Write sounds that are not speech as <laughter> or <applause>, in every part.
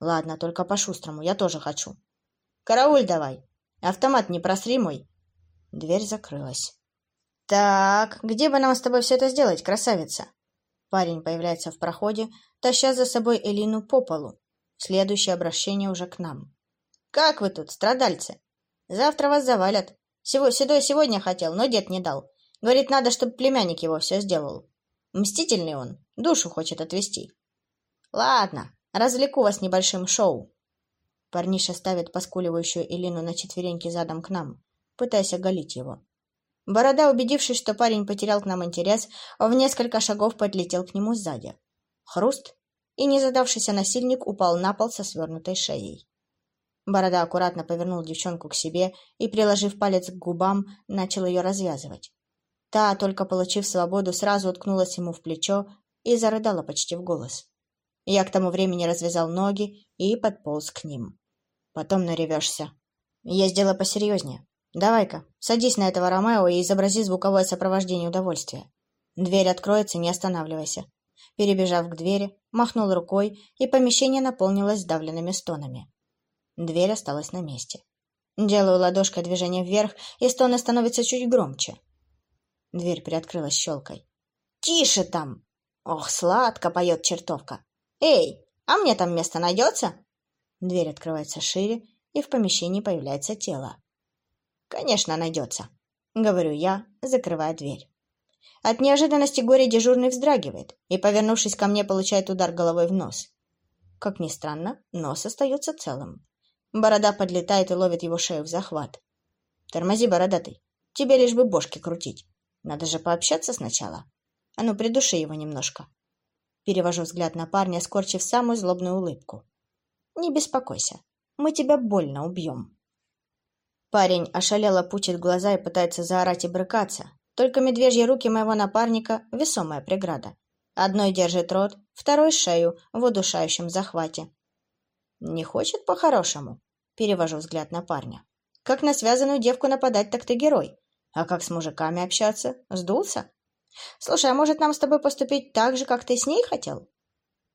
Ладно, только по-шустрому, я тоже хочу. Карауль давай. Автомат не просри мой. Дверь закрылась. Так, где бы нам с тобой все это сделать, красавица? Парень появляется в проходе, таща за собой Элину по полу. Следующее обращение уже к нам. Как вы тут, страдальцы? Завтра вас завалят. Сего, Седой сегодня хотел, но дед не дал. Говорит, надо, чтобы племянник его все сделал. Мстительный он, душу хочет отвести. Ладно, развлеку вас небольшим шоу. Парниша ставит поскуливающую Элину на четвереньки задом к нам, пытаясь оголить его. Борода, убедившись, что парень потерял к нам интерес, в несколько шагов подлетел к нему сзади. Хруст, и незадавшийся насильник упал на пол со свернутой шеей. Борода аккуратно повернул девчонку к себе и, приложив палец к губам, начал ее развязывать. Та, только получив свободу, сразу уткнулась ему в плечо и зарыдала почти в голос. Я к тому времени развязал ноги и подполз к ним. Потом наревешься. Я сделаю посерьезнее. Давай-ка, садись на этого Ромео и изобрази звуковое сопровождение удовольствия. Дверь откроется, не останавливайся. Перебежав к двери, махнул рукой, и помещение наполнилось сдавленными стонами. Дверь осталась на месте. Делаю ладошкой движение вверх, и стоны становятся чуть громче. Дверь приоткрылась щелкой. «Тише там!» «Ох, сладко поет чертовка!» «Эй, а мне там место найдется?» Дверь открывается шире, и в помещении появляется тело. «Конечно, найдется», — говорю я, закрывая дверь. От неожиданности горе дежурный вздрагивает и, повернувшись ко мне, получает удар головой в нос. Как ни странно, нос остается целым. Борода подлетает и ловит его шею в захват. «Тормози, бородатый. Тебе лишь бы бошки крутить. Надо же пообщаться сначала. А ну, придуши его немножко». Перевожу взгляд на парня, скорчив самую злобную улыбку. «Не беспокойся. Мы тебя больно убьем». Парень ошалело пучит глаза и пытается заорать и брыкаться. Только медвежьи руки моего напарника — весомая преграда. Одной держит рот, второй — шею в удушающем захвате. «Не хочет по-хорошему?» — перевожу взгляд на парня. «Как на связанную девку нападать, так ты герой. А как с мужиками общаться? Сдулся? Слушай, а может нам с тобой поступить так же, как ты с ней хотел?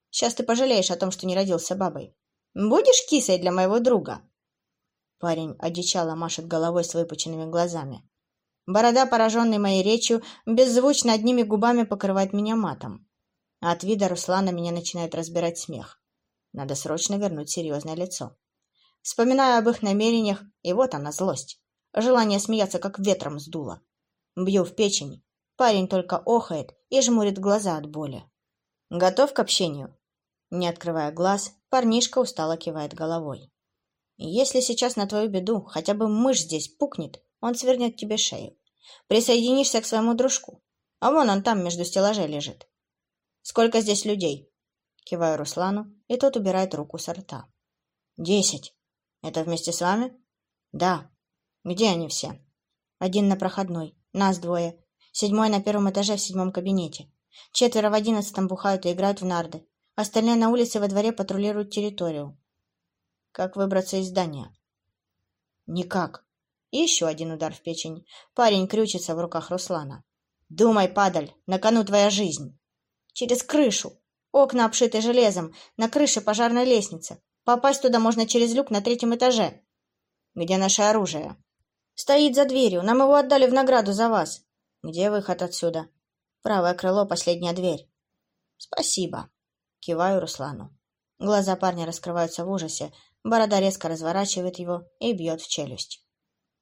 Сейчас ты пожалеешь о том, что не родился бабой. Будешь кисой для моего друга?» Парень одичало машет головой с выпученными глазами. Борода, пораженный моей речью, беззвучно одними губами покрывает меня матом. А от вида Руслана меня начинает разбирать смех. Надо срочно вернуть серьезное лицо. Вспоминаю об их намерениях, и вот она, злость. Желание смеяться как ветром сдуло. Бью в печень. Парень только охает и жмурит глаза от боли. Готов к общению? Не открывая глаз, парнишка устало кивает головой. Если сейчас на твою беду хотя бы мышь здесь пукнет, он свернет тебе шею. Присоединишься к своему дружку. А вон он там между стеллажей лежит. Сколько здесь людей? Киваю Руслану, и тот убирает руку с рта. Десять. Это вместе с вами? Да. Где они все? Один на проходной. Нас двое. Седьмой на первом этаже в седьмом кабинете. Четверо в одиннадцатом бухают и играют в нарды. Остальные на улице во дворе патрулируют территорию. Как выбраться из здания? Никак. И еще один удар в печень. Парень крючится в руках Руслана. Думай, падаль, на кону твоя жизнь. Через крышу. Окна обшиты железом. На крыше пожарная лестница. Попасть туда можно через люк на третьем этаже. Где наше оружие? Стоит за дверью. Нам его отдали в награду за вас. Где выход отсюда? Правое крыло, последняя дверь. Спасибо. Киваю Руслану. Глаза парня раскрываются в ужасе, Борода резко разворачивает его и бьет в челюсть.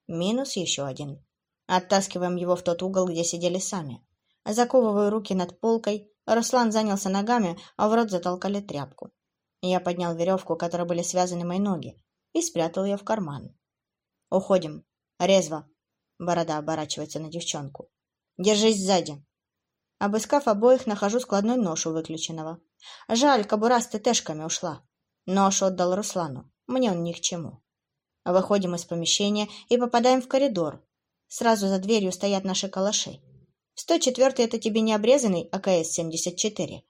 Минус еще один. Оттаскиваем его в тот угол, где сидели сами. Заковываю руки над полкой. Руслан занялся ногами, а в рот затолкали тряпку. Я поднял веревку, которой были связаны мои ноги, и спрятал ее в карман. «Уходим. Резво!» Борода оборачивается на девчонку. «Держись сзади!» Обыскав обоих, нахожу складной нож у выключенного. Жаль, кобура с ТТшками ушла. Нож отдал Руслану. Мне он ни к чему. Выходим из помещения и попадаем в коридор. Сразу за дверью стоят наши калаши. 104-й это тебе не обрезанный АКС-74.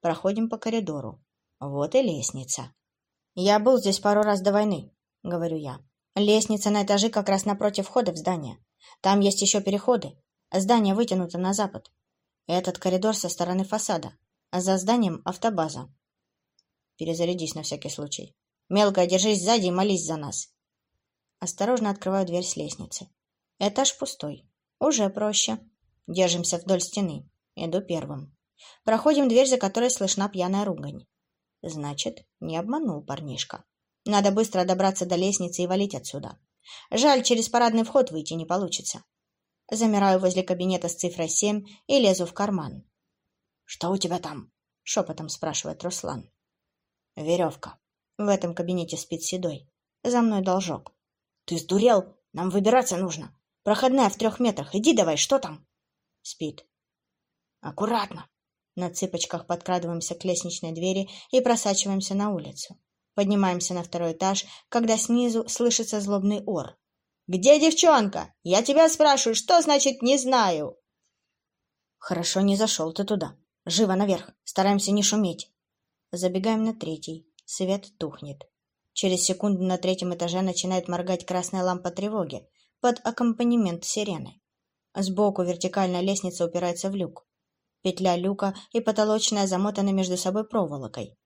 Проходим по коридору. Вот и лестница. Я был здесь пару раз до войны, говорю я. Лестница на этаже как раз напротив входа в здание. Там есть еще переходы. Здание вытянуто на запад. Этот коридор со стороны фасада. А за зданием автобаза. Перезарядись на всякий случай. Мелкая, держись сзади и молись за нас. Осторожно открываю дверь с лестницы. Этаж пустой. Уже проще. Держимся вдоль стены. Иду первым. Проходим дверь, за которой слышна пьяная ругань. Значит, не обманул парнишка. Надо быстро добраться до лестницы и валить отсюда. Жаль, через парадный вход выйти не получится. Замираю возле кабинета с цифрой семь и лезу в карман. «Что у тебя там?» — шепотом спрашивает Руслан. «Веревка. В этом кабинете спит Седой. За мной должок». «Ты сдурел? Нам выбираться нужно. Проходная в трех метрах. Иди давай, что там?» «Спит». «Аккуратно». На цыпочках подкрадываемся к лестничной двери и просачиваемся на улицу. Поднимаемся на второй этаж, когда снизу слышится злобный ор. «Где девчонка? Я тебя спрашиваю, что значит «не знаю»?» «Хорошо, не зашел ты туда. Живо наверх. Стараемся не шуметь». Забегаем на третий. Свет тухнет. Через секунду на третьем этаже начинает моргать красная лампа тревоги под аккомпанемент сирены. Сбоку вертикальная лестница упирается в люк. Петля люка и потолочная замотаны между собой проволокой.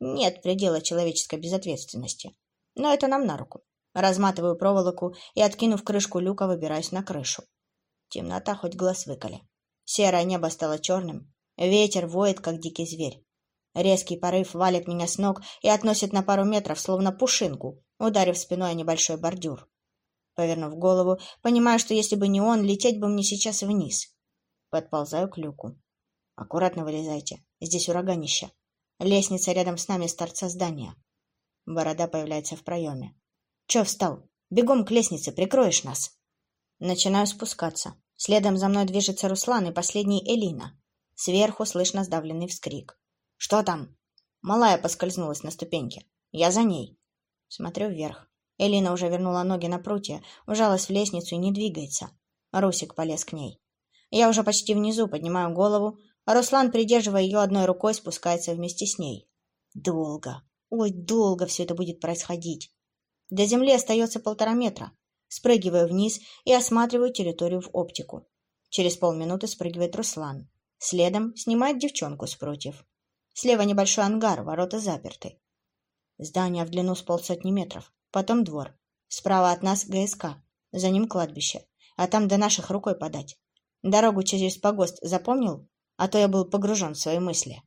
Нет предела человеческой безответственности. Но это нам на руку. Разматываю проволоку и, откинув крышку люка, выбираюсь на крышу. Темнота хоть глаз выколи. Серое небо стало черным. Ветер воет, как дикий зверь. Резкий порыв валит меня с ног и относит на пару метров, словно пушинку, ударив спиной о небольшой бордюр. Повернув голову, понимаю, что если бы не он, лететь бы мне сейчас вниз. Подползаю к люку. Аккуратно вылезайте. Здесь ураганище. Лестница рядом с нами с торца здания. Борода появляется в проеме. Че встал? Бегом к лестнице, прикроешь нас. Начинаю спускаться. Следом за мной движется Руслан и последний Элина. Сверху слышно сдавленный вскрик. «Что там?» Малая поскользнулась на ступеньке. «Я за ней». Смотрю вверх. Элина уже вернула ноги на прутья, ужалась в лестницу и не двигается. Русик полез к ней. Я уже почти внизу, поднимаю голову, а Руслан, придерживая ее одной рукой, спускается вместе с ней. Долго, ой, долго все это будет происходить. До земли остается полтора метра. Спрыгиваю вниз и осматриваю территорию в оптику. Через полминуты спрыгивает Руслан. Следом снимает девчонку с против. Слева небольшой ангар, ворота заперты. Здание в длину с полсотни метров. Потом двор. Справа от нас ГСК. За ним кладбище. А там до наших рукой подать. Дорогу через погост запомнил? а то я был погружен в свои мысли.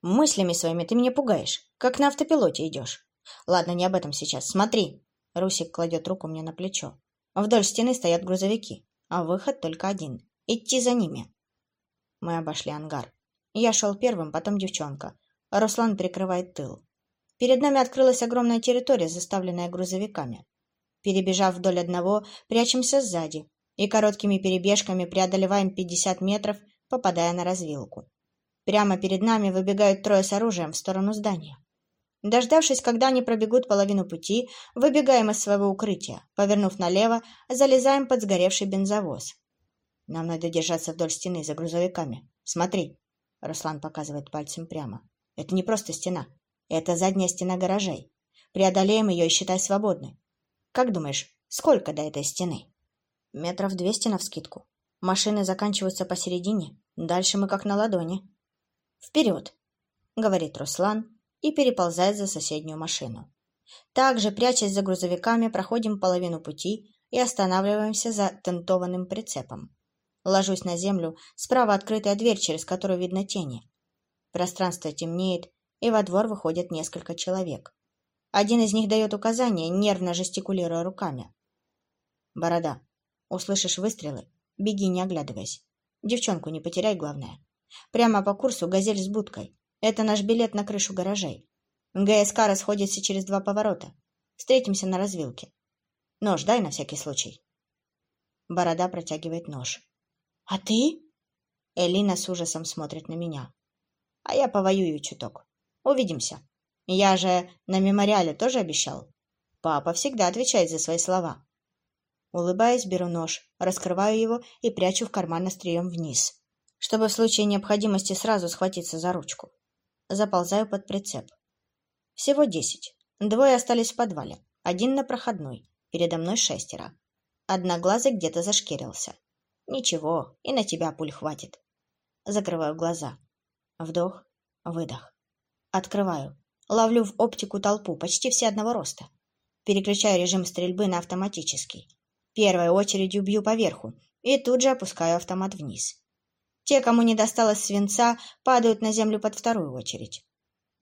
Мыслями своими ты меня пугаешь, как на автопилоте идешь. Ладно, не об этом сейчас. Смотри. Русик кладет руку мне на плечо. Вдоль стены стоят грузовики, а выход только один. Идти за ними. Мы обошли ангар. Я шел первым, потом девчонка. Руслан прикрывает тыл. Перед нами открылась огромная территория, заставленная грузовиками. Перебежав вдоль одного, прячемся сзади и короткими перебежками преодолеваем 50 метров попадая на развилку. Прямо перед нами выбегают трое с оружием в сторону здания. Дождавшись, когда они пробегут половину пути, выбегаем из своего укрытия. Повернув налево, залезаем под сгоревший бензовоз. Нам надо держаться вдоль стены за грузовиками. Смотри. Руслан показывает пальцем прямо. Это не просто стена. Это задняя стена гаражей. Преодолеем ее и считай свободной. Как думаешь, сколько до этой стены? Метров двести навскидку. Машины заканчиваются посередине, дальше мы как на ладони. «Вперед!» — говорит Руслан и переползает за соседнюю машину. Также, прячась за грузовиками, проходим половину пути и останавливаемся за тентованным прицепом. Ложусь на землю, справа открытая дверь, через которую видно тени. Пространство темнеет, и во двор выходят несколько человек. Один из них дает указания, нервно жестикулируя руками. «Борода, услышишь выстрелы, Беги, не оглядываясь. Девчонку не потеряй, главное. Прямо по курсу «Газель» с будкой. Это наш билет на крышу гаражей. ГСК расходится через два поворота. Встретимся на развилке. Нож дай на всякий случай. Борода протягивает нож. «А ты?» Элина с ужасом смотрит на меня. «А я повоюю чуток. Увидимся. Я же на мемориале тоже обещал. Папа всегда отвечает за свои слова. Улыбаясь, беру нож, раскрываю его и прячу в карман острием вниз, чтобы в случае необходимости сразу схватиться за ручку. Заползаю под прицеп. Всего десять. Двое остались в подвале, один на проходной, передо мной шестеро. Одноглазый где-то зашкерился. Ничего, и на тебя пуль хватит. Закрываю глаза. Вдох, выдох. Открываю. Ловлю в оптику толпу, почти все одного роста. Переключаю режим стрельбы на автоматический. Первой очередью бью поверху и тут же опускаю автомат вниз. Те, кому не досталось свинца, падают на землю под вторую очередь.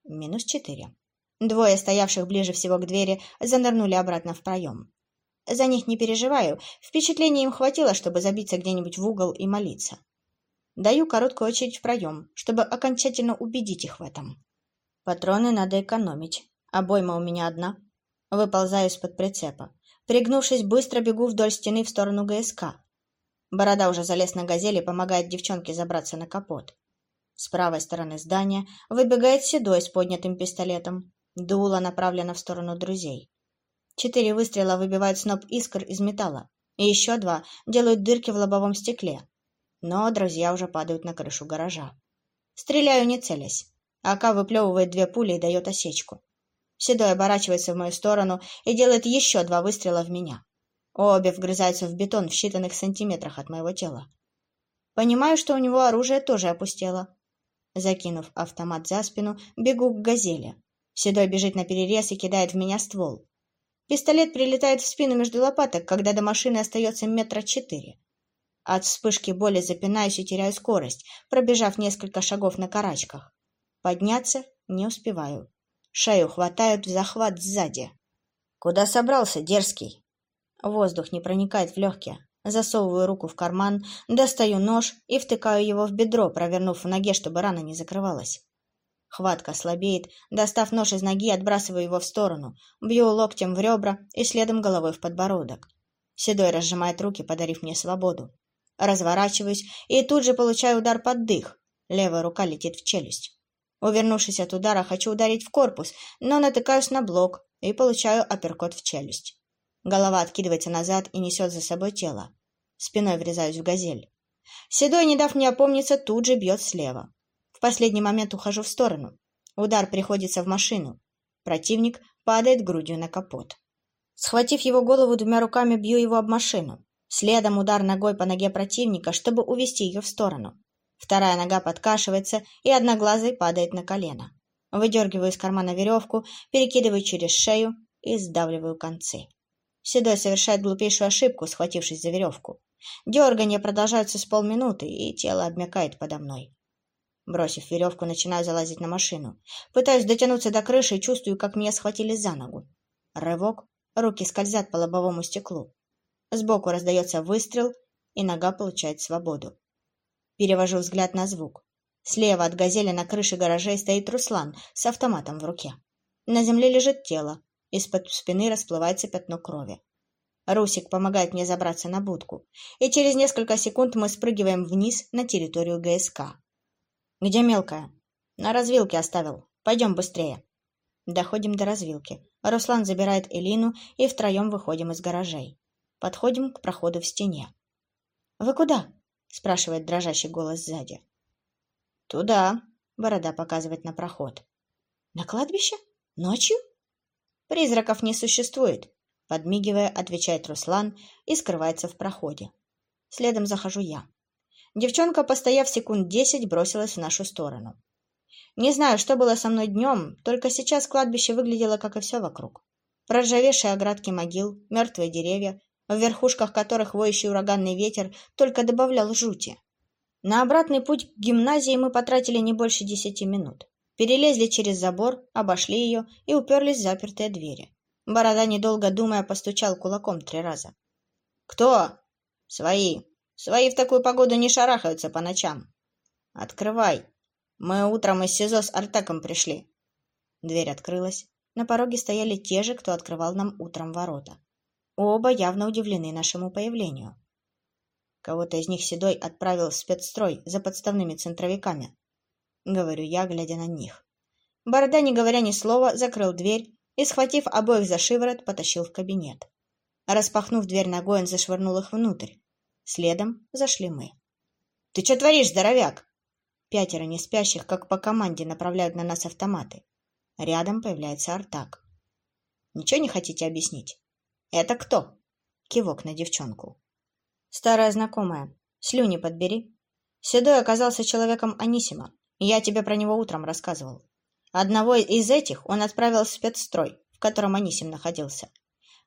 Минус четыре. Двое, стоявших ближе всего к двери, занырнули обратно в проем. За них не переживаю, впечатления им хватило, чтобы забиться где-нибудь в угол и молиться. Даю короткую очередь в проем, чтобы окончательно убедить их в этом. Патроны надо экономить. Обойма у меня одна. Выползаю из-под прицепа. Пригнувшись, быстро бегу вдоль стены в сторону ГСК. Борода уже залез на газели и помогает девчонке забраться на капот. С правой стороны здания выбегает Седой с поднятым пистолетом. Дуло направлено в сторону друзей. Четыре выстрела выбивают сноп искр из металла, и еще два делают дырки в лобовом стекле. Но друзья уже падают на крышу гаража. Стреляю, не целясь. АК выплевывает две пули и дает осечку. Седой оборачивается в мою сторону и делает еще два выстрела в меня. Обе вгрызаются в бетон в считанных сантиметрах от моего тела. Понимаю, что у него оружие тоже опустело. Закинув автомат за спину, бегу к «Газели». Седой бежит на перерез и кидает в меня ствол. Пистолет прилетает в спину между лопаток, когда до машины остается метра четыре. От вспышки боли запинаюсь и теряю скорость, пробежав несколько шагов на карачках. Подняться не успеваю. Шею хватают в захват сзади. «Куда собрался, дерзкий?» Воздух не проникает в легкие. Засовываю руку в карман, достаю нож и втыкаю его в бедро, провернув в ноге, чтобы рана не закрывалась. Хватка слабеет, достав нож из ноги, отбрасываю его в сторону, бью локтем в ребра и следом головой в подбородок. Седой разжимает руки, подарив мне свободу. Разворачиваюсь и тут же получаю удар под дых. Левая рука летит в челюсть. Увернувшись от удара, хочу ударить в корпус, но натыкаюсь на блок и получаю апперкот в челюсть. Голова откидывается назад и несет за собой тело. Спиной врезаюсь в газель. Седой, не дав мне опомниться, тут же бьет слева. В последний момент ухожу в сторону. Удар приходится в машину. Противник падает грудью на капот. Схватив его голову двумя руками, бью его об машину. Следом удар ногой по ноге противника, чтобы увести ее в сторону. Вторая нога подкашивается, и одноглазый падает на колено. Выдергиваю из кармана веревку, перекидываю через шею и сдавливаю концы. Седой совершает глупейшую ошибку, схватившись за веревку. Дергания продолжаются с полминуты, и тело обмякает подо мной. Бросив веревку, начинаю залазить на машину. Пытаюсь дотянуться до крыши и чувствую, как меня схватили за ногу. Рывок, руки скользят по лобовому стеклу. Сбоку раздается выстрел, и нога получает свободу. Перевожу взгляд на звук. Слева от газели на крыше гаражей стоит Руслан с автоматом в руке. На земле лежит тело, из-под спины расплывается пятно крови. Русик помогает мне забраться на будку, и через несколько секунд мы спрыгиваем вниз на территорию ГСК. «Где мелкая?» «На развилке оставил. Пойдем быстрее». Доходим до развилки. Руслан забирает Элину, и втроем выходим из гаражей. Подходим к проходу в стене. «Вы куда?» — спрашивает дрожащий голос сзади. «Туда», — Борода показывает на проход. «На кладбище? Ночью?» «Призраков не существует», — подмигивая, отвечает Руслан и скрывается в проходе. Следом захожу я. Девчонка, постояв секунд десять, бросилась в нашу сторону. Не знаю, что было со мной днем, только сейчас кладбище выглядело, как и все вокруг. Проржавевшие оградки могил, мертвые деревья, в верхушках которых воющий ураганный ветер только добавлял жути. На обратный путь к гимназии мы потратили не больше десяти минут. Перелезли через забор, обошли ее и уперлись в запертые двери. Борода, недолго думая, постучал кулаком три раза. «Кто?» «Свои. Свои в такую погоду не шарахаются по ночам». «Открывай. Мы утром из СИЗО с Артеком пришли». Дверь открылась. На пороге стояли те же, кто открывал нам утром ворота. Оба явно удивлены нашему появлению. Кого-то из них Седой отправил в спецстрой за подставными центровиками. — говорю я, глядя на них. Борода, не говоря ни слова, закрыл дверь и, схватив обоих за шиворот, потащил в кабинет. Распахнув дверь ногой, он зашвырнул их внутрь. Следом зашли мы. — Ты что творишь, здоровяк? Пятеро неспящих, как по команде, направляют на нас автоматы. Рядом появляется Артак. — Ничего не хотите объяснить? — Это кто? — кивок на девчонку. — Старая знакомая. Слюни подбери. Седой оказался человеком Анисима, я тебе про него утром рассказывал. Одного из этих он отправил в спецстрой, в котором Анисим находился.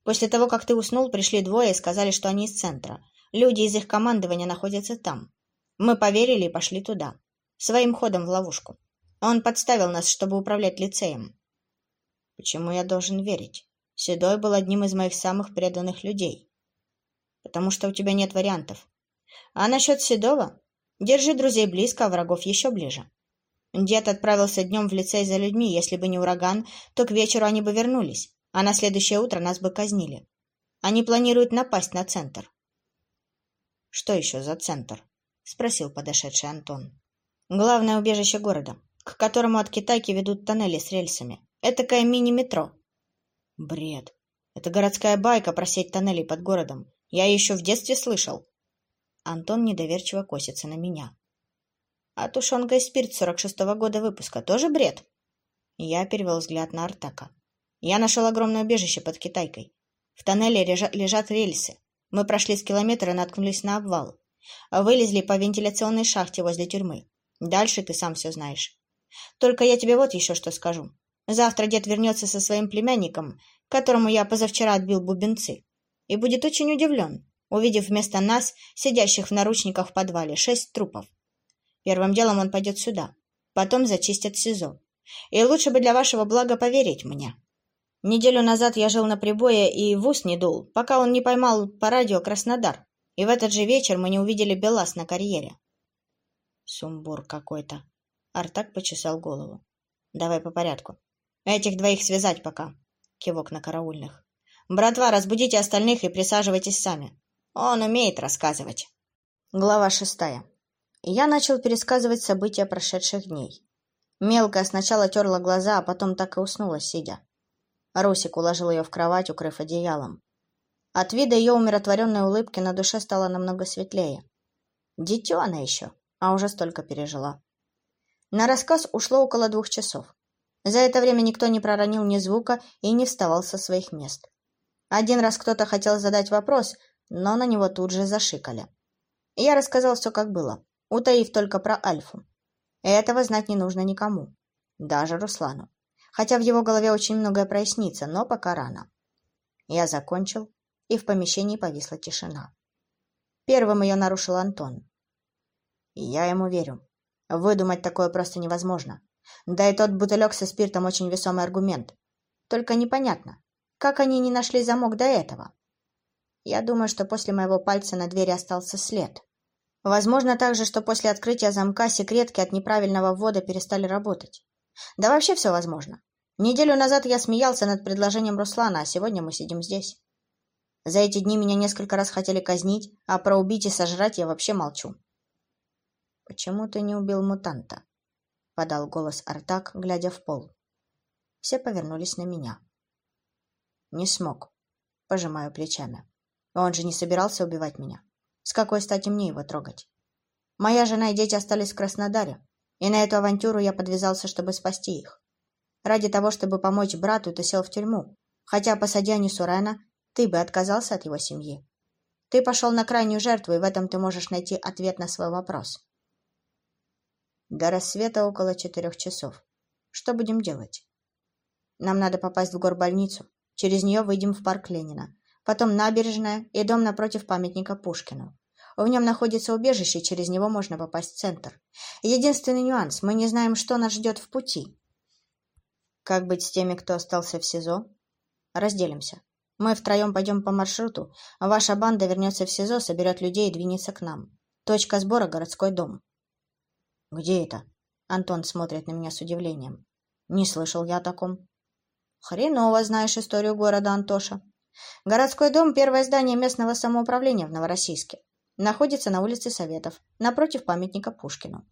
После того, как ты уснул, пришли двое и сказали, что они из центра. Люди из их командования находятся там. Мы поверили и пошли туда. Своим ходом в ловушку. Он подставил нас, чтобы управлять лицеем. Почему я должен верить? Седой был одним из моих самых преданных людей. Потому что у тебя нет вариантов. А насчет Седова? Держи друзей близко, а врагов еще ближе. Дед отправился днем в лицей за людьми. Если бы не ураган, то к вечеру они бы вернулись, а на следующее утро нас бы казнили. Они планируют напасть на центр. — Что еще за центр? — спросил подошедший Антон. — Главное убежище города, к которому от Китайки ведут тоннели с рельсами. Этакое мини-метро. Бред. Это городская байка про сеть тоннелей под городом. Я еще в детстве слышал. Антон недоверчиво косится на меня. А тушенка и спирт сорок шестого года выпуска тоже бред? Я перевел взгляд на Артака. Я нашел огромное убежище под Китайкой. В тоннеле лежат рельсы. Мы прошли с километра и наткнулись на обвал. Вылезли по вентиляционной шахте возле тюрьмы. Дальше ты сам все знаешь. Только я тебе вот еще что скажу. Завтра дед вернется со своим племянником, которому я позавчера отбил бубенцы, и будет очень удивлен, увидев вместо нас, сидящих в наручниках в подвале, шесть трупов. Первым делом он пойдет сюда, потом зачистят СИЗО. И лучше бы для вашего блага поверить мне. Неделю назад я жил на прибое и в ус не дул, пока он не поймал по радио Краснодар, и в этот же вечер мы не увидели Белас на карьере. Сумбур какой-то. Артак почесал голову. Давай по порядку. Этих двоих связать пока. Кивок на караульных. Братва, разбудите остальных и присаживайтесь сами. Он умеет рассказывать. Глава шестая. Я начал пересказывать события прошедших дней. Мелкая сначала терла глаза, а потом так и уснула, сидя. Русик уложил ее в кровать, укрыв одеялом. От вида ее умиротворенной улыбки на душе стало намного светлее. Дитё она еще, а уже столько пережила. На рассказ ушло около двух часов. За это время никто не проронил ни звука и не вставал со своих мест. Один раз кто-то хотел задать вопрос, но на него тут же зашикали. Я рассказал все, как было, утаив только про Альфу. Этого знать не нужно никому, даже Руслану. Хотя в его голове очень многое прояснится, но пока рано. Я закончил, и в помещении повисла тишина. Первым ее нарушил Антон. я ему верю. Выдумать такое просто невозможно. Да и тот бутылек со спиртом очень весомый аргумент. Только непонятно, как они не нашли замок до этого? Я думаю, что после моего пальца на двери остался след. Возможно также, что после открытия замка секретки от неправильного ввода перестали работать. Да вообще все возможно. Неделю назад я смеялся над предложением Руслана, а сегодня мы сидим здесь. За эти дни меня несколько раз хотели казнить, а про убить и сожрать я вообще молчу. «Почему ты не убил мутанта?» — подал голос Артак, глядя в пол. Все повернулись на меня. «Не смог», — пожимаю плечами. «Он же не собирался убивать меня. С какой стати мне его трогать? Моя жена и дети остались в Краснодаре, и на эту авантюру я подвязался, чтобы спасти их. Ради того, чтобы помочь брату, ты сел в тюрьму, хотя, посадя Сурена, ты бы отказался от его семьи. Ты пошел на крайнюю жертву, и в этом ты можешь найти ответ на свой вопрос. До рассвета около четырех часов. Что будем делать? Нам надо попасть в горбольницу. Через нее выйдем в парк Ленина. Потом набережная и дом напротив памятника Пушкину. В нем находится убежище, через него можно попасть в центр. Единственный нюанс – мы не знаем, что нас ждет в пути. Как быть с теми, кто остался в СИЗО? Разделимся. Мы втроем пойдем по маршруту, а ваша банда вернется в СИЗО, соберет людей и двинется к нам. Точка сбора – городской дом. «Где это?» Антон смотрит на меня с удивлением. «Не слышал я о таком». «Хреново знаешь историю города, Антоша. Городской дом – первое здание местного самоуправления в Новороссийске. Находится на улице Советов, напротив памятника Пушкину.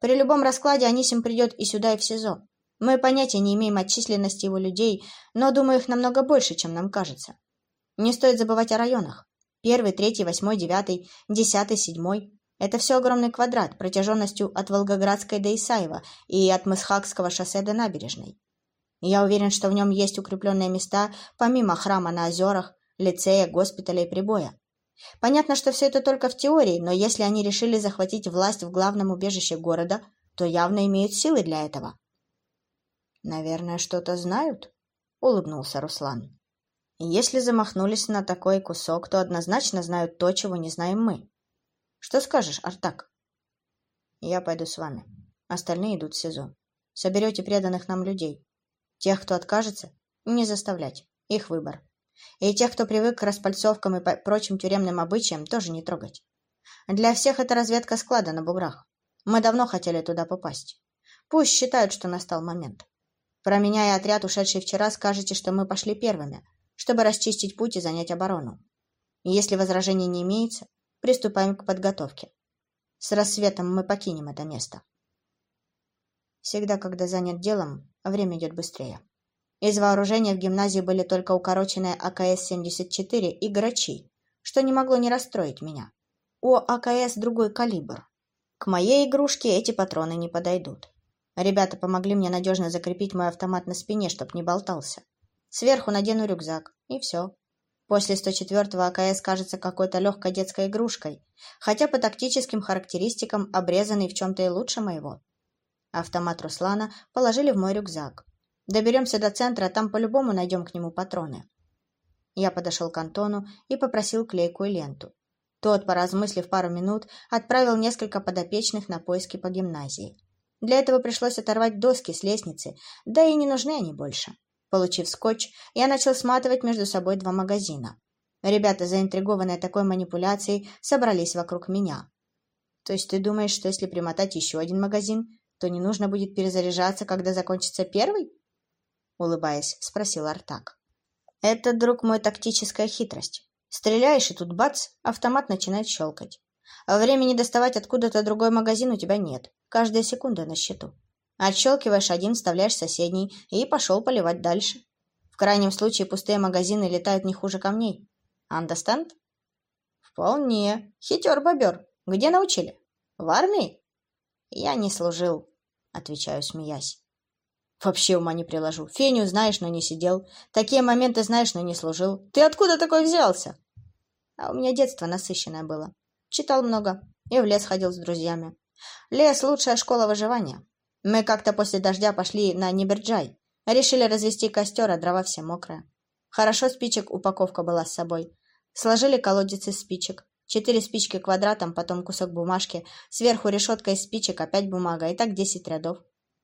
При любом раскладе Анисим придет и сюда, и в СИЗО. Мы понятия не имеем о численности его людей, но, думаю, их намного больше, чем нам кажется. Не стоит забывать о районах. Первый, третий, восьмой, девятый, десятый, седьмой. Это все огромный квадрат протяженностью от Волгоградской до Исаева и от Мысхакского шоссе до набережной. Я уверен, что в нем есть укрепленные места, помимо храма на озерах, лицея, госпиталя и прибоя. Понятно, что все это только в теории, но если они решили захватить власть в главном убежище города, то явно имеют силы для этого. Наверное, что-то знают? Улыбнулся Руслан. Если замахнулись на такой кусок, то однозначно знают то, чего не знаем мы. Что скажешь, Артак? Я пойду с вами. Остальные идут в СИЗО. Соберете преданных нам людей. Тех, кто откажется, не заставлять. Их выбор. И тех, кто привык к распальцовкам и прочим тюремным обычаям, тоже не трогать. Для всех это разведка склада на буграх. Мы давно хотели туда попасть. Пусть считают, что настал момент. Про меня и отряд, ушедший вчера, скажете, что мы пошли первыми, чтобы расчистить путь и занять оборону. Если возражений не имеется, приступаем к подготовке. С рассветом мы покинем это место. Всегда, когда занят делом, время идет быстрее. Из вооружения в гимназии были только укороченные АКС-74 и грачи, что не могло не расстроить меня. У АКС другой калибр. К моей игрушке эти патроны не подойдут. Ребята помогли мне надежно закрепить мой автомат на спине, чтоб не болтался. Сверху надену рюкзак, и все. После 104-го АКС кажется какой-то легкой детской игрушкой, хотя по тактическим характеристикам обрезанный в чем-то и лучше моего. Автомат Руслана положили в мой рюкзак. Доберемся до центра, там по-любому найдем к нему патроны. Я подошел к Антону и попросил клейкую ленту. Тот, поразмыслив пару минут, отправил несколько подопечных на поиски по гимназии. Для этого пришлось оторвать доски с лестницы, да и не нужны они больше. Получив скотч, я начал сматывать между собой два магазина. Ребята, заинтригованные такой манипуляцией, собрались вокруг меня. То есть ты думаешь, что если примотать еще один магазин, то не нужно будет перезаряжаться, когда закончится первый? Улыбаясь, спросил Артак. Это, друг мой, тактическая хитрость. Стреляешь, и тут бац, автомат начинает щелкать. А времени доставать откуда-то другой магазин у тебя нет. Каждая секунда на счету. Отщелкиваешь один, вставляешь соседний и пошел поливать дальше. В крайнем случае пустые магазины летают не хуже камней. Understand? Вполне. Хитер бобер. Где научили? В армии? Я не служил, отвечаю, смеясь. Вообще ума не приложу. Феню знаешь, но не сидел. Такие моменты знаешь, но не служил. Ты откуда такой взялся? А у меня детство насыщенное было. Читал много и в лес ходил с друзьями. Лес — лучшая школа выживания. Мы как-то после дождя пошли на Ниберджай. Решили развести костер, а дрова все мокрые. Хорошо спичек упаковка была с собой. Сложили колодец из спичек. Четыре спички квадратом, потом кусок бумажки. Сверху решетка из спичек, опять бумага. И так десять рядов.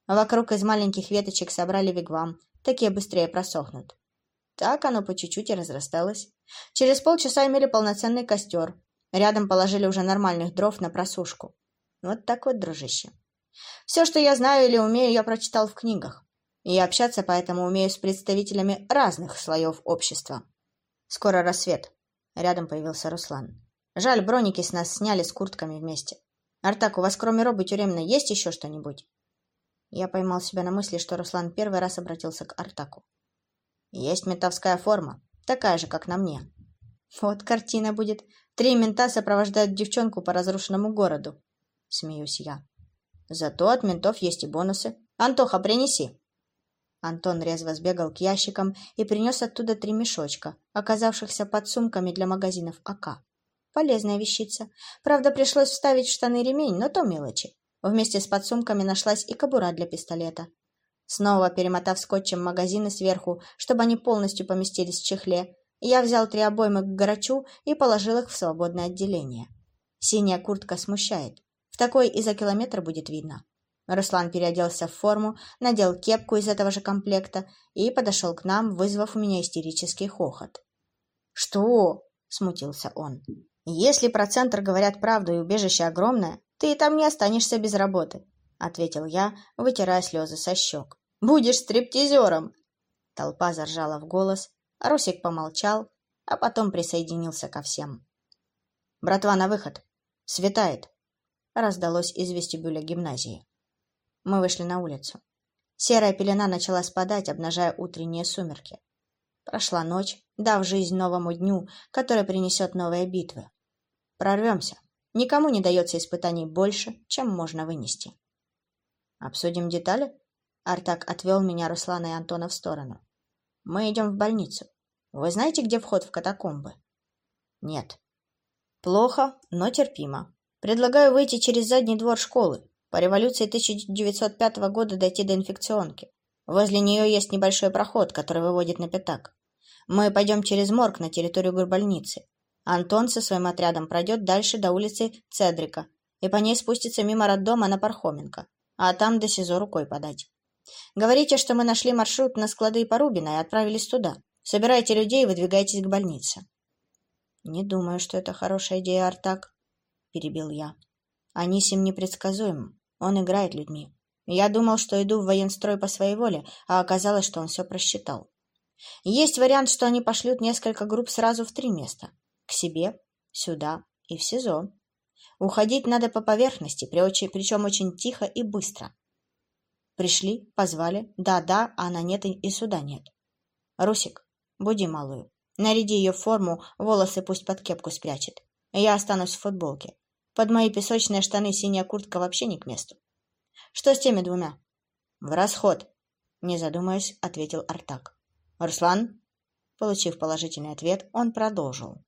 Вокруг из маленьких веточек собрали вигвам. Такие быстрее просохнут. Так оно по чуть-чуть и разрасталось. Через полчаса имели полноценный костер. Рядом положили уже нормальных дров на просушку. Вот так вот, дружище. Все, что я знаю или умею, я прочитал в книгах. И общаться поэтому умею с представителями разных слоев общества. Скоро рассвет. Рядом появился Руслан. Жаль, броники с нас сняли с куртками вместе. Артак, у вас кроме робы тюремной есть еще что-нибудь? Я поймал себя на мысли, что Руслан первый раз обратился к Артаку. Есть ментовская форма, такая же, как на мне. Вот картина будет. Три мента сопровождают девчонку по разрушенному городу. Смеюсь я. Зато от ментов есть и бонусы. Антоха, принеси. Антон резво сбегал к ящикам и принес оттуда три мешочка, оказавшихся под сумками для магазинов АК. Полезная вещица. Правда, пришлось вставить в штаны ремень, но то мелочи. Вместе с подсумками нашлась и кобура для пистолета. Снова перемотав скотчем магазины сверху, чтобы они полностью поместились в чехле, я взял три обоймы к гарачу и положил их в свободное отделение. Синяя куртка смущает. Такой и за километр будет видно. Руслан переоделся в форму, надел кепку из этого же комплекта и подошел к нам, вызвав у меня истерический хохот. «Что?» — смутился он. «Если про центр говорят правду и убежище огромное, ты там не останешься без работы», — ответил я, вытирая слезы со щек. «Будешь стриптизером!» Толпа заржала в голос, Русик помолчал, а потом присоединился ко всем. «Братва, на выход! Светает!» раздалось из вестибюля гимназии. Мы вышли на улицу. Серая пелена начала спадать, обнажая утренние сумерки. Прошла ночь, дав жизнь новому дню, который принесет новые битвы. Прорвемся. Никому не дается испытаний больше, чем можно вынести. Обсудим детали? Артак отвел меня, Руслана и Антона в сторону. Мы идем в больницу. Вы знаете, где вход в катакомбы? Нет. Плохо, но терпимо. Предлагаю выйти через задний двор школы, по революции 1905 года дойти до инфекционки. Возле нее есть небольшой проход, который выводит на пятак. Мы пойдем через морг на территорию горбольницы. Антон со своим отрядом пройдет дальше до улицы Цедрика и по ней спустится мимо роддома на Пархоменко, а там до СИЗО рукой подать. Говорите, что мы нашли маршрут на склады Порубина и отправились туда. Собирайте людей и выдвигайтесь к больнице. — Не думаю, что это хорошая идея, Артак, — перебил я. — Анисим непредсказуем. Он играет людьми. Я думал, что иду в военстрой по своей воле, а оказалось, что он все просчитал. Есть вариант, что они пошлют несколько групп сразу в три места. К себе, сюда и в СИЗО. Уходить надо по поверхности, причем очень тихо и быстро. Пришли, позвали, да-да, а на нет и сюда нет. Русик, буди малую. Наряди ее в форму, волосы пусть под кепку спрячет. Я останусь в футболке. Под мои песочные штаны синяя куртка вообще не к месту. Что с теми двумя? В расход, не задумываясь, ответил Артак. Руслан? Получив положительный ответ, он продолжил.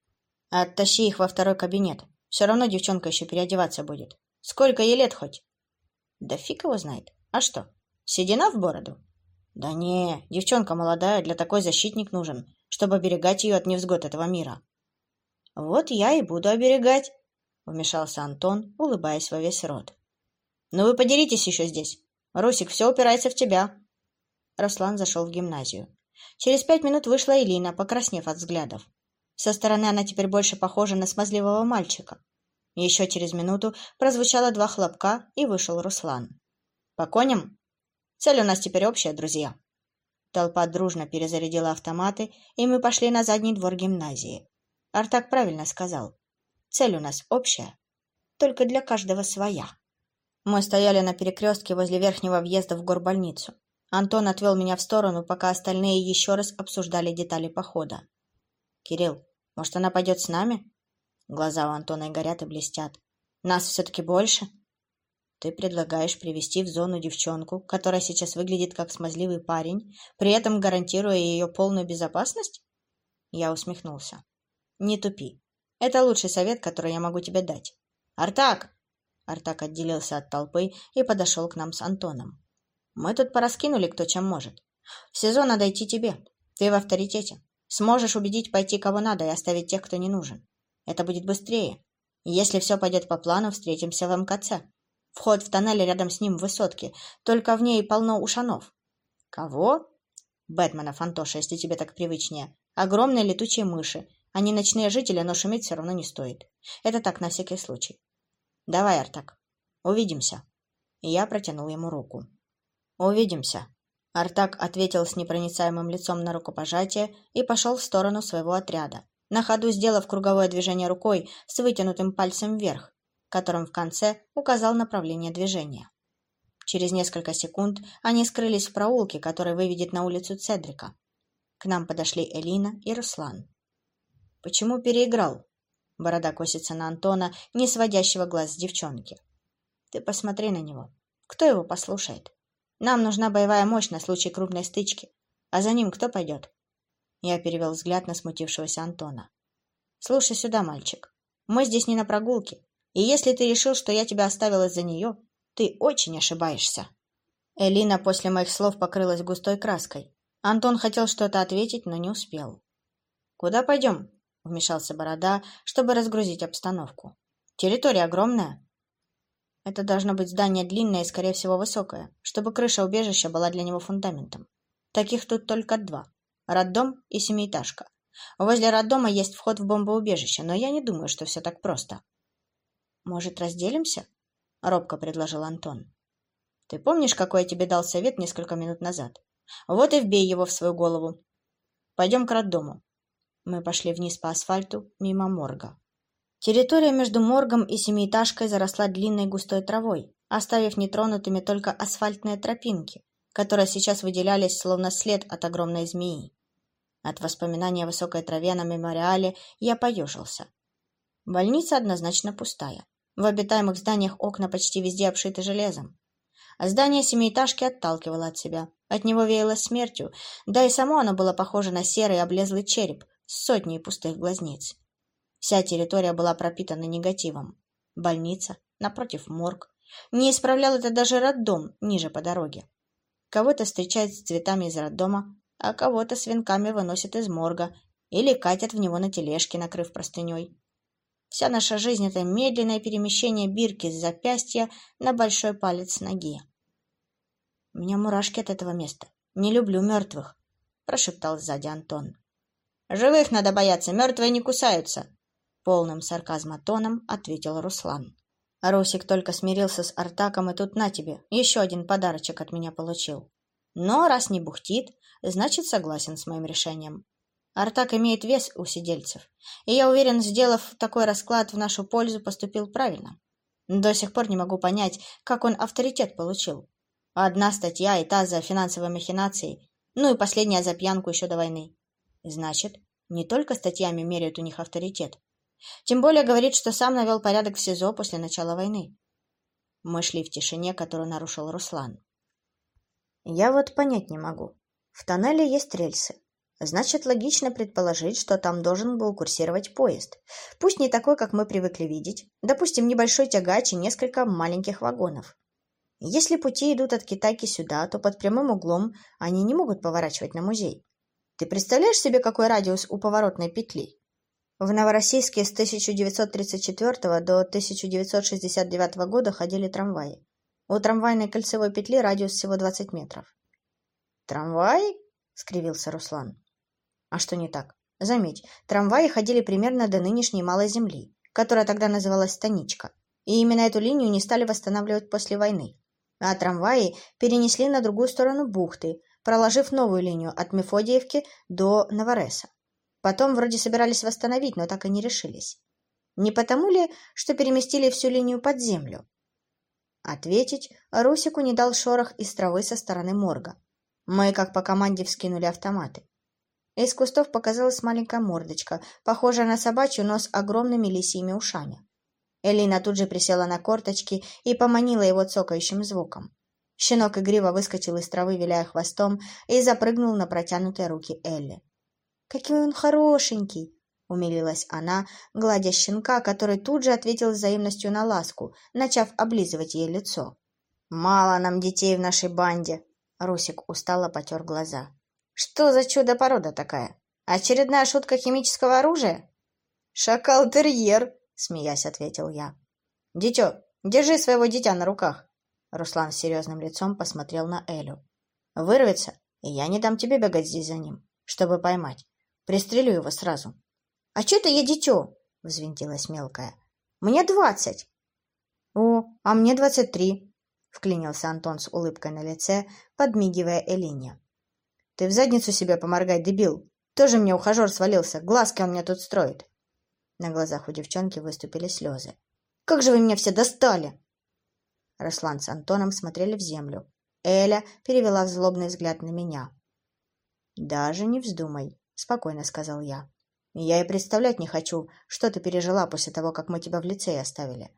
Оттащи их во второй кабинет. Все равно девчонка еще переодеваться будет. Сколько ей лет хоть? Да фиг его знает. А что, седина в бороду? Да не, девчонка молодая, для такой защитник нужен, чтобы оберегать ее от невзгод этого мира. Вот я и буду оберегать, вмешался Антон, улыбаясь во весь рот. Ну вы подеритесь еще здесь. Русик, все упирается в тебя. Руслан зашел в гимназию. Через пять минут вышла Элина, покраснев от взглядов. Со стороны она теперь больше похожа на смазливого мальчика. Еще через минуту прозвучало два хлопка, и вышел Руслан. «По коням? Цель у нас теперь общая, друзья». Толпа дружно перезарядила автоматы, и мы пошли на задний двор гимназии. Артак правильно сказал. Цель у нас общая, только для каждого своя. Мы стояли на перекрестке возле верхнего въезда в горбольницу. Антон отвел меня в сторону, пока остальные еще раз обсуждали детали похода. «Кирилл, может, она пойдет с нами? Глаза у Антона и горят и блестят. Нас все-таки больше? Ты предлагаешь привести в зону девчонку, которая сейчас выглядит как смазливый парень, при этом гарантируя ее полную безопасность? Я усмехнулся. Не тупи. Это лучший совет, который я могу тебе дать. Артак! Артак отделился от толпы и подошел к нам с Антоном. Мы тут пораскинули, кто чем может. В СИЗО надо тебе. Ты в авторитете. Сможешь убедить пойти кого надо и оставить тех, кто не нужен. Это будет быстрее. Если все пойдет по плану, встретимся в МКЦ. Вход в тоннель рядом с ним в высотке, только в ней полно ушанов. Кого? Бэтмена, Фантоша, если тебе так привычнее. Огромные летучие мыши. Они ночные жители, но шуметь все равно не стоит. Это так, на всякий случай. Давай, Артак. Увидимся. Я протянул ему руку. Увидимся. Артак ответил с непроницаемым лицом на рукопожатие и пошел в сторону своего отряда, на ходу сделав круговое движение рукой с вытянутым пальцем вверх, которым в конце указал направление движения. Через несколько секунд они скрылись в проулке, который выведет на улицу Цедрика. К нам подошли Элина и Руслан. «Почему переиграл?» Борода косится на Антона, не сводящего глаз с девчонки. «Ты посмотри на него. Кто его послушает?» Нам нужна боевая мощь на случай крупной стычки. А за ним кто пойдет?» Я перевел взгляд на смутившегося Антона. «Слушай сюда, мальчик. Мы здесь не на прогулке. И если ты решил, что я тебя оставил из-за нее, ты очень ошибаешься». Элина после моих слов покрылась густой краской. Антон хотел что-то ответить, но не успел. «Куда пойдем?» — вмешался Борода, чтобы разгрузить обстановку. «Территория огромная. Это должно быть здание длинное и, скорее всего, высокое, чтобы крыша убежища была для него фундаментом. Таких тут только два. Роддом и семиэтажка. Возле роддома есть вход в бомбоубежище, но я не думаю, что все так просто. «Может, разделимся?» — робко предложил Антон. «Ты помнишь, какой я тебе дал совет несколько минут назад? Вот и вбей его в свою голову. Пойдем к роддому». Мы пошли вниз по асфальту, мимо морга. Территория между моргом и семиэтажкой заросла длинной густой травой, оставив нетронутыми только асфальтные тропинки, которые сейчас выделялись словно след от огромной змеи. От воспоминания о высокой траве на мемориале я поежился. Больница однозначно пустая. В обитаемых зданиях окна почти везде обшиты железом. А здание семиэтажки отталкивало от себя. От него веяло смертью, да и само оно было похоже на серый облезлый череп с сотней пустых глазниц. Вся территория была пропитана негативом. Больница, напротив морг. Не исправлял это даже роддом ниже по дороге. Кого-то встречают с цветами из роддома, а кого-то с венками выносят из морга или катят в него на тележке, накрыв простыней. Вся наша жизнь — это медленное перемещение бирки с запястья на большой палец ноги. — У меня мурашки от этого места. Не люблю мертвых, — прошептал сзади Антон. — Живых надо бояться, мертвые не кусаются, — полным сарказма тоном ответил Руслан. Русик только смирился с Артаком, и тут на тебе, еще один подарочек от меня получил. Но раз не бухтит, значит согласен с моим решением. Артак имеет вес у сидельцев, и я уверен, сделав такой расклад в нашу пользу, поступил правильно. До сих пор не могу понять, как он авторитет получил. Одна статья и та за финансовые махинации, ну и последняя за пьянку еще до войны. Значит, не только статьями меряют у них авторитет. Тем более говорит, что сам навел порядок в СИЗО после начала войны. Мы шли в тишине, которую нарушил Руслан. Я вот понять не могу. В тоннеле есть рельсы. Значит, логично предположить, что там должен был курсировать поезд. Пусть не такой, как мы привыкли видеть. Допустим, небольшой тягач и несколько маленьких вагонов. Если пути идут от Китайки сюда, то под прямым углом они не могут поворачивать на музей. Ты представляешь себе, какой радиус у поворотной петли? В Новороссийске с 1934 до 1969 года ходили трамваи. У трамвайной кольцевой петли радиус всего 20 метров. «Трамваи?» — скривился Руслан. А что не так? Заметь, трамваи ходили примерно до нынешней Малой Земли, которая тогда называлась Станичка, и именно эту линию не стали восстанавливать после войны. А трамваи перенесли на другую сторону бухты, проложив новую линию от Мефодиевки до Новореса. Потом вроде собирались восстановить, но так и не решились. Не потому ли, что переместили всю линию под землю? Ответить Русику не дал шорох из травы со стороны морга. Мы, как по команде, вскинули автоматы. Из кустов показалась маленькая мордочка, похожая на собачью, но с огромными лисьими ушами. Элина тут же присела на корточки и поманила его цокающим звуком. Щенок игриво выскочил из травы, виляя хвостом, и запрыгнул на протянутые руки Элли. «Какой он хорошенький!» — умилилась она, гладя щенка, который тут же ответил взаимностью на ласку, начав облизывать ей лицо. «Мало нам детей в нашей банде!» — Русик устало потер глаза. Что за чудо-порода такая? Очередная шутка химического оружия? Шакал-терьер, смеясь, ответил я. Дитё, держи своего дитя на руках. Руслан с серьезным лицом посмотрел на Элю. Вырвется, и я не дам тебе бегать здесь за ним, чтобы поймать. Пристрелю его сразу. — А что ты я дитё? — взвинтилась мелкая. — Мне двадцать. — О, а мне двадцать три, — вклинился Антон с улыбкой на лице, подмигивая Элине. Ты в задницу себе поморгай, дебил. Тоже мне ухажер свалился. Глазки он мне тут строит. На глазах у девчонки выступили слезы. Как же вы меня все достали! Руслан с Антоном смотрели в землю. Эля перевела злобный взгляд на меня. «Даже не вздумай», — спокойно сказал я. «Я и представлять не хочу, что ты пережила после того, как мы тебя в лицее оставили.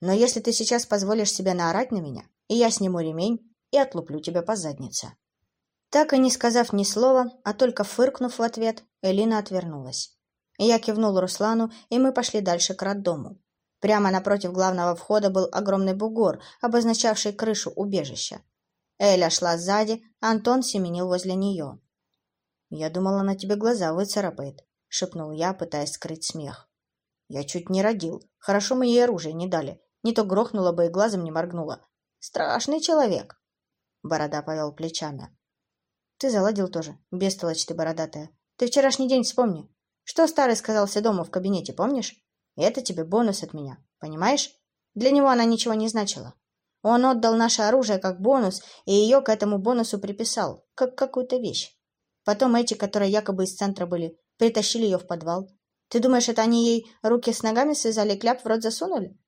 Но если ты сейчас позволишь себе наорать на меня, и я сниму ремень и отлуплю тебя по заднице». Так и не сказав ни слова, а только фыркнув в ответ, Элина отвернулась. Я кивнул Руслану, и мы пошли дальше к роддому. Прямо напротив главного входа был огромный бугор, обозначавший крышу убежища. Эля шла сзади, Антон семенил возле нее. «Я думал, она тебе глаза выцарапает», — шепнул я, пытаясь скрыть смех. «Я чуть не родил. Хорошо мы ей оружие не дали. Не то грохнула бы и глазом не моргнула. Страшный человек». Борода повел плечами. Ты заладил тоже, бестолочь ты бородатая. Ты вчерашний день вспомни. Что старый сказал Седому в кабинете, помнишь? Это тебе бонус от меня, понимаешь? Для него она ничего не значила. Он отдал наше оружие как бонус, и ее к этому бонусу приписал, как какую-то вещь. Потом эти, которые якобы из центра были, притащили ее в подвал. Ты думаешь, это они ей руки с ногами связали, кляп в рот засунули?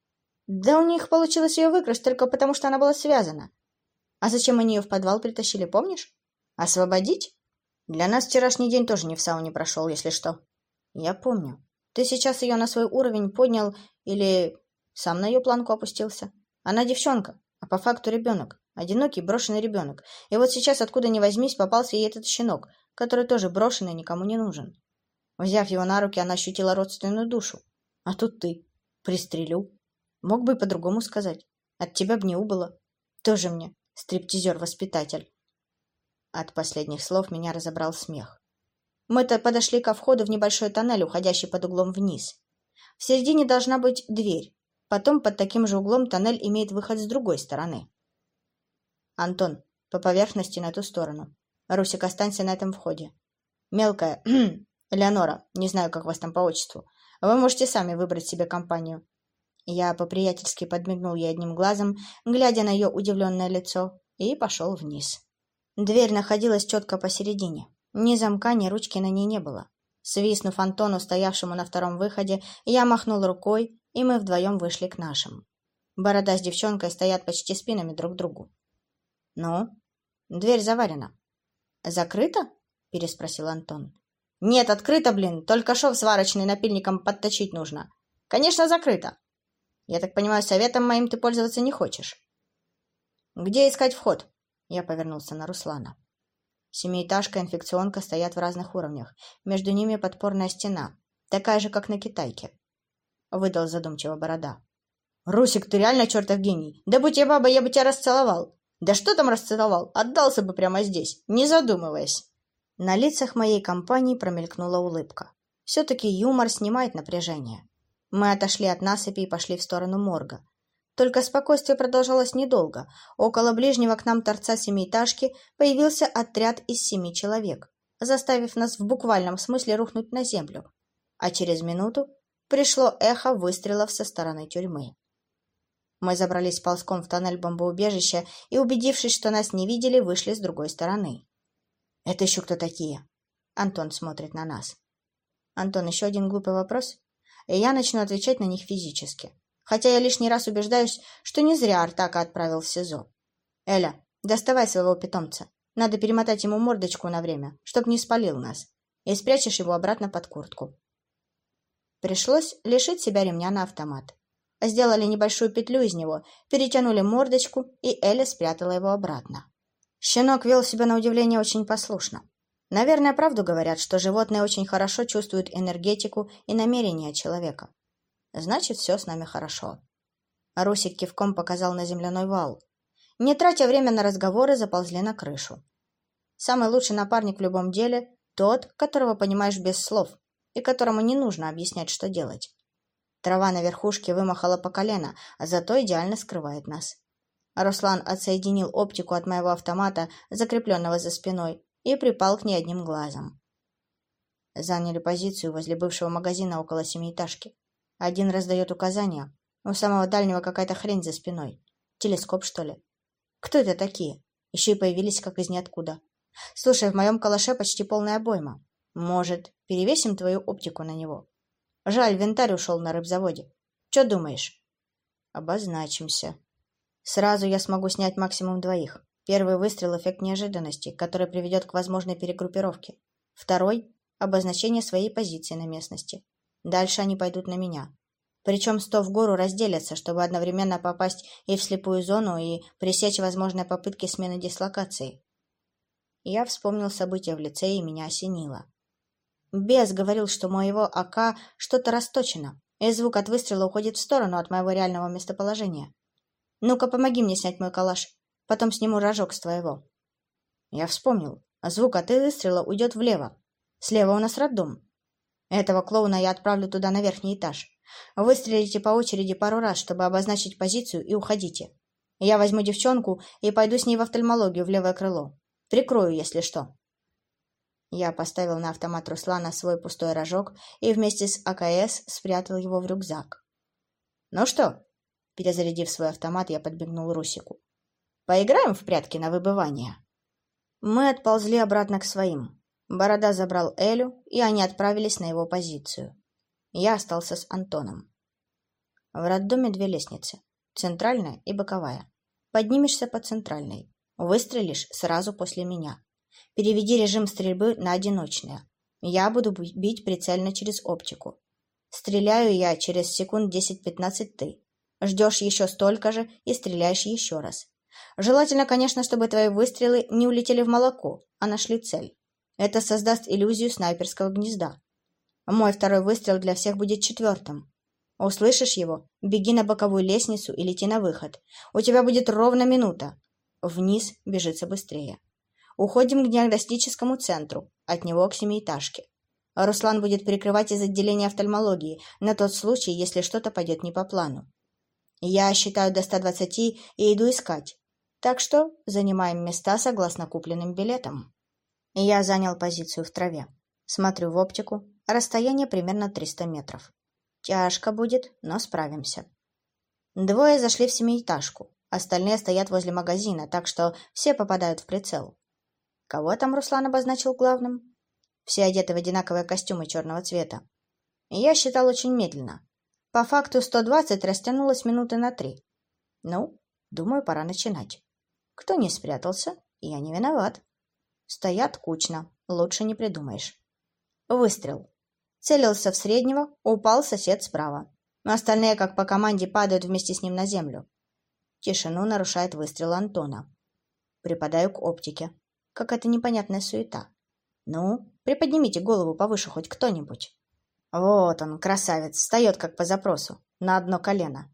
Да у них получилось ее выкрасть только потому, что она была связана. А зачем они ее в подвал притащили, помнишь? Освободить? Для нас вчерашний день тоже не в сауне прошел, если что. Я помню. Ты сейчас ее на свой уровень поднял или сам на ее планку опустился? Она девчонка, а по факту ребенок. Одинокий, брошенный ребенок. И вот сейчас, откуда ни возьмись, попался ей этот щенок, который тоже брошенный, никому не нужен. Взяв его на руки, она ощутила родственную душу. А тут ты. Пристрелю. Мог бы и по-другому сказать. От тебя б не убыло. Тоже мне стриптизер-воспитатель. От последних слов меня разобрал смех. Мы-то подошли ко входу в небольшой тоннель, уходящий под углом вниз. В середине должна быть дверь. Потом под таким же углом тоннель имеет выход с другой стороны. Антон, по поверхности на ту сторону. Русик, останься на этом входе. Мелкая, <clears throat> Леонора, не знаю, как вас там по отчеству. Вы можете сами выбрать себе компанию. Я по-приятельски подмигнул ей одним глазом, глядя на ее удивленное лицо, и пошел вниз. Дверь находилась четко посередине. Ни замка, ни ручки на ней не было. Свистнув Антону, стоявшему на втором выходе, я махнул рукой, и мы вдвоем вышли к нашим. Борода с девчонкой стоят почти спинами друг к другу. «Ну?» «Дверь заварена». «Закрыта?» — переспросил Антон. «Нет, открыто, блин. Только шов сварочный напильником подточить нужно. Конечно, закрыто. Я так понимаю, советом моим ты пользоваться не хочешь?» «Где искать вход?» Я повернулся на Руслана. Семиэтажка и инфекционка стоят в разных уровнях. Между ними подпорная стена, такая же, как на китайке. Выдал задумчиво борода. «Русик, ты реально чертов гений! Да будь я баба, я бы тебя расцеловал! Да что там расцеловал? Отдался бы прямо здесь, не задумываясь!» На лицах моей компании промелькнула улыбка. Все-таки юмор снимает напряжение. Мы отошли от насыпи и пошли в сторону морга. Только спокойствие продолжалось недолго. Около ближнего к нам торца семиэтажки появился отряд из семи человек, заставив нас в буквальном смысле рухнуть на землю. А через минуту пришло эхо выстрелов со стороны тюрьмы. Мы забрались ползком в тоннель бомбоубежища и, убедившись, что нас не видели, вышли с другой стороны. «Это еще кто такие?» Антон смотрит на нас. Антон, еще один глупый вопрос, и я начну отвечать на них физически хотя я лишний раз убеждаюсь, что не зря Артака отправил в СИЗО. Эля, доставай своего питомца. Надо перемотать ему мордочку на время, чтоб не спалил нас, и спрячешь его обратно под куртку. Пришлось лишить себя ремня на автомат. Сделали небольшую петлю из него, перетянули мордочку, и Эля спрятала его обратно. Щенок вел себя на удивление очень послушно. Наверное, правду говорят, что животные очень хорошо чувствуют энергетику и намерения человека. Значит, все с нами хорошо. Русик кивком показал на земляной вал. Не тратя время на разговоры, заползли на крышу. Самый лучший напарник в любом деле – тот, которого понимаешь без слов и которому не нужно объяснять, что делать. Трава на верхушке вымахала по колено, а зато идеально скрывает нас. Руслан отсоединил оптику от моего автомата, закрепленного за спиной, и припал к ней одним глазом. Заняли позицию возле бывшего магазина около семиэтажки. Один раздает указания, у самого дальнего какая-то хрень за спиной. Телескоп, что ли? Кто это такие? Еще и появились как из ниоткуда. Слушай, в моем калаше почти полная обойма. Может, перевесим твою оптику на него? Жаль, винтарь ушел на рыбзаводе. Че думаешь? Обозначимся. Сразу я смогу снять максимум двоих. Первый выстрел – эффект неожиданности, который приведет к возможной перегруппировке. Второй – обозначение своей позиции на местности. Дальше они пойдут на меня. Причем сто в гору разделятся, чтобы одновременно попасть и в слепую зону, и пресечь возможные попытки смены дислокации. Я вспомнил события в лицее, и меня осенило. Бес говорил, что моего АК что-то расточено, и звук от выстрела уходит в сторону от моего реального местоположения. Ну-ка, помоги мне снять мой калаш, потом сниму рожок с твоего. Я вспомнил. Звук от выстрела уйдет влево. Слева у нас роддом. Этого клоуна я отправлю туда на верхний этаж. Выстрелите по очереди пару раз, чтобы обозначить позицию, и уходите. Я возьму девчонку и пойду с ней в офтальмологию в левое крыло. Прикрою, если что. Я поставил на автомат Руслана свой пустой рожок и вместе с АКС спрятал его в рюкзак. «Ну что?» Перезарядив свой автомат, я подбегнул Русику. «Поиграем в прятки на выбывание?» Мы отползли обратно к своим. Борода забрал Элю, и они отправились на его позицию. Я остался с Антоном. В роддоме две лестницы. Центральная и боковая. Поднимешься по центральной. Выстрелишь сразу после меня. Переведи режим стрельбы на одиночное. Я буду бить прицельно через оптику. Стреляю я через секунд 10-15 ты. Ждешь еще столько же и стреляешь еще раз. Желательно, конечно, чтобы твои выстрелы не улетели в молоко, а нашли цель. Это создаст иллюзию снайперского гнезда. Мой второй выстрел для всех будет четвертым. Услышишь его? Беги на боковую лестницу и лети на выход. У тебя будет ровно минута. Вниз бежится быстрее. Уходим к диагностическому центру, от него к семиэтажке. Руслан будет прикрывать из отделения офтальмологии на тот случай, если что-то пойдет не по плану. Я считаю до 120 и иду искать. Так что занимаем места согласно купленным билетам. Я занял позицию в траве. Смотрю в оптику. Расстояние примерно 300 метров. Тяжко будет, но справимся. Двое зашли в семиэтажку. Остальные стоят возле магазина, так что все попадают в прицел. Кого там Руслан обозначил главным? Все одеты в одинаковые костюмы черного цвета. я считал очень медленно. По факту 120 растянулось минуты на три. Ну, думаю, пора начинать. Кто не спрятался, я не виноват. Стоят кучно, лучше не придумаешь. Выстрел. Целился в среднего, упал сосед справа. Остальные, как по команде, падают вместе с ним на землю. Тишину нарушает выстрел Антона. Припадаю к оптике. Какая-то непонятная суета. Ну, приподнимите голову повыше хоть кто-нибудь. Вот он, красавец, встает как по запросу, на одно колено.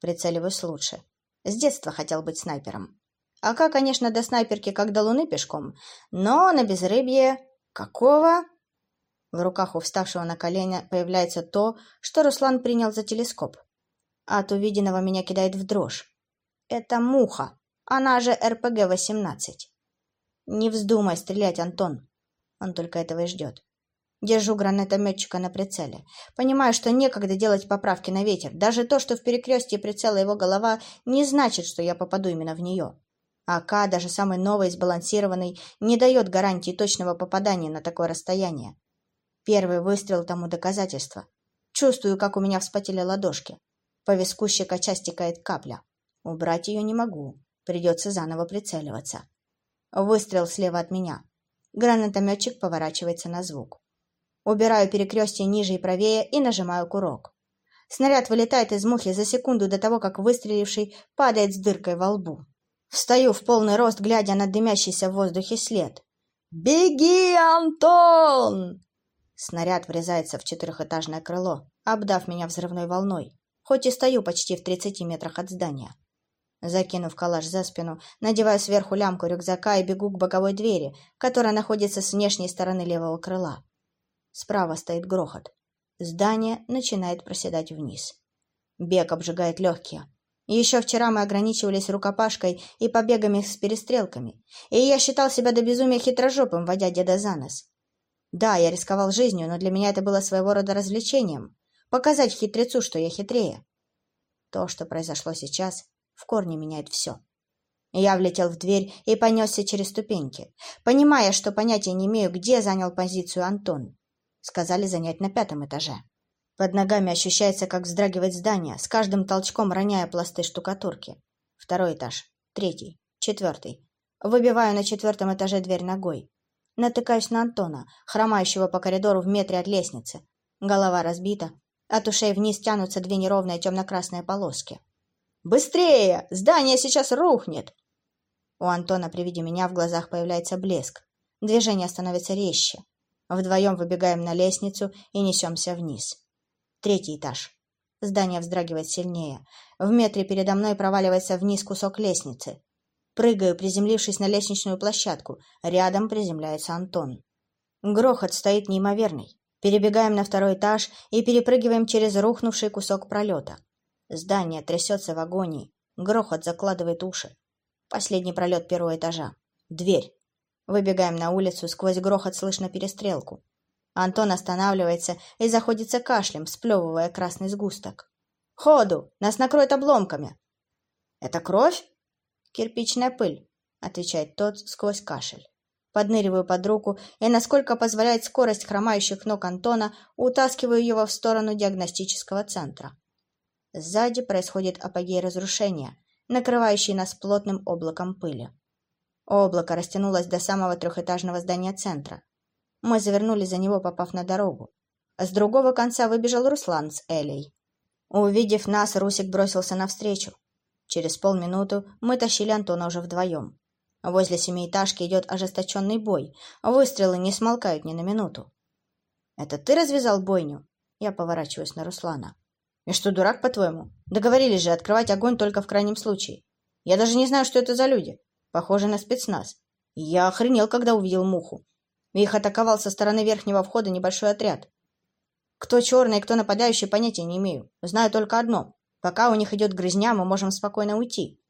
Прицеливаюсь лучше. С детства хотел быть снайпером. Ака, конечно, до снайперки как до луны пешком, но на безрыбье... Какого? В руках у вставшего на колено появляется то, что Руслан принял за телескоп. От увиденного меня кидает в дрожь. Это муха, она же РПГ-18. Не вздумай стрелять, Антон. Он только этого и ждет. Держу гранатометчика на прицеле. Понимаю, что некогда делать поправки на ветер. Даже то, что в перекрестье прицела его голова, не значит, что я попаду именно в нее. АК, даже самый новый сбалансированный, не дает гарантии точного попадания на такое расстояние. Первый выстрел тому доказательство. Чувствую, как у меня вспотели ладошки. По виску щекоча стекает капля. Убрать ее не могу. Придется заново прицеливаться. Выстрел слева от меня. Гранатометчик поворачивается на звук. Убираю перекрестие ниже и правее и нажимаю курок. Снаряд вылетает из мухи за секунду до того, как выстреливший падает с дыркой во лбу. Встаю в полный рост, глядя на дымящийся в воздухе след. «Беги, Антон!» Снаряд врезается в четырехэтажное крыло, обдав меня взрывной волной, хоть и стою почти в тридцати метрах от здания. Закинув калаш за спину, надеваю сверху лямку рюкзака и бегу к боковой двери, которая находится с внешней стороны левого крыла. Справа стоит грохот. Здание начинает проседать вниз. Бег обжигает легкие. Еще вчера мы ограничивались рукопашкой и побегами с перестрелками, и я считал себя до безумия хитрожопым, водя деда за нос. Да, я рисковал жизнью, но для меня это было своего рода развлечением — показать хитрецу, что я хитрее. То, что произошло сейчас, в корне меняет все. Я влетел в дверь и понесся через ступеньки, понимая, что понятия не имею, где занял позицию Антон. Сказали занять на пятом этаже. Под ногами ощущается, как вздрагивает здание, с каждым толчком роняя пласты штукатурки. Второй этаж, третий, четвертый. Выбиваю на четвертом этаже дверь ногой. Натыкаюсь на Антона, хромающего по коридору в метре от лестницы. Голова разбита. От ушей вниз тянутся две неровные темно-красные полоски. «Быстрее! Здание сейчас рухнет!» У Антона при виде меня в глазах появляется блеск. Движение становится резче. Вдвоем выбегаем на лестницу и несемся вниз. Третий этаж. Здание вздрагивает сильнее. В метре передо мной проваливается вниз кусок лестницы. Прыгаю, приземлившись на лестничную площадку. Рядом приземляется Антон. Грохот стоит неимоверный. Перебегаем на второй этаж и перепрыгиваем через рухнувший кусок пролета. Здание трясется в агонии. Грохот закладывает уши. Последний пролет первого этажа. Дверь. Выбегаем на улицу, сквозь грохот слышно перестрелку. Антон останавливается и заходится кашлем, сплевывая красный сгусток. «Ходу! Нас накроет обломками!» «Это кровь?» «Кирпичная пыль», — отвечает тот сквозь кашель. Подныриваю под руку и, насколько позволяет скорость хромающих ног Антона, утаскиваю его в сторону диагностического центра. Сзади происходит апогей разрушения, накрывающий нас плотным облаком пыли. Облако растянулось до самого трехэтажного здания центра. Мы завернули за него, попав на дорогу. С другого конца выбежал Руслан с Элей. Увидев нас, Русик бросился навстречу. Через полминуты мы тащили Антона уже вдвоем. Возле семиэтажки идет ожесточенный бой. Выстрелы не смолкают ни на минуту. «Это ты развязал бойню?» Я поворачиваюсь на Руслана. «И что, дурак, по-твоему? Договорились же открывать огонь только в крайнем случае. Я даже не знаю, что это за люди. Похоже на спецназ. Я охренел, когда увидел муху. Их атаковал со стороны верхнего входа небольшой отряд. Кто черный кто нападающий, понятия не имею. Знаю только одно. Пока у них идет грызня, мы можем спокойно уйти.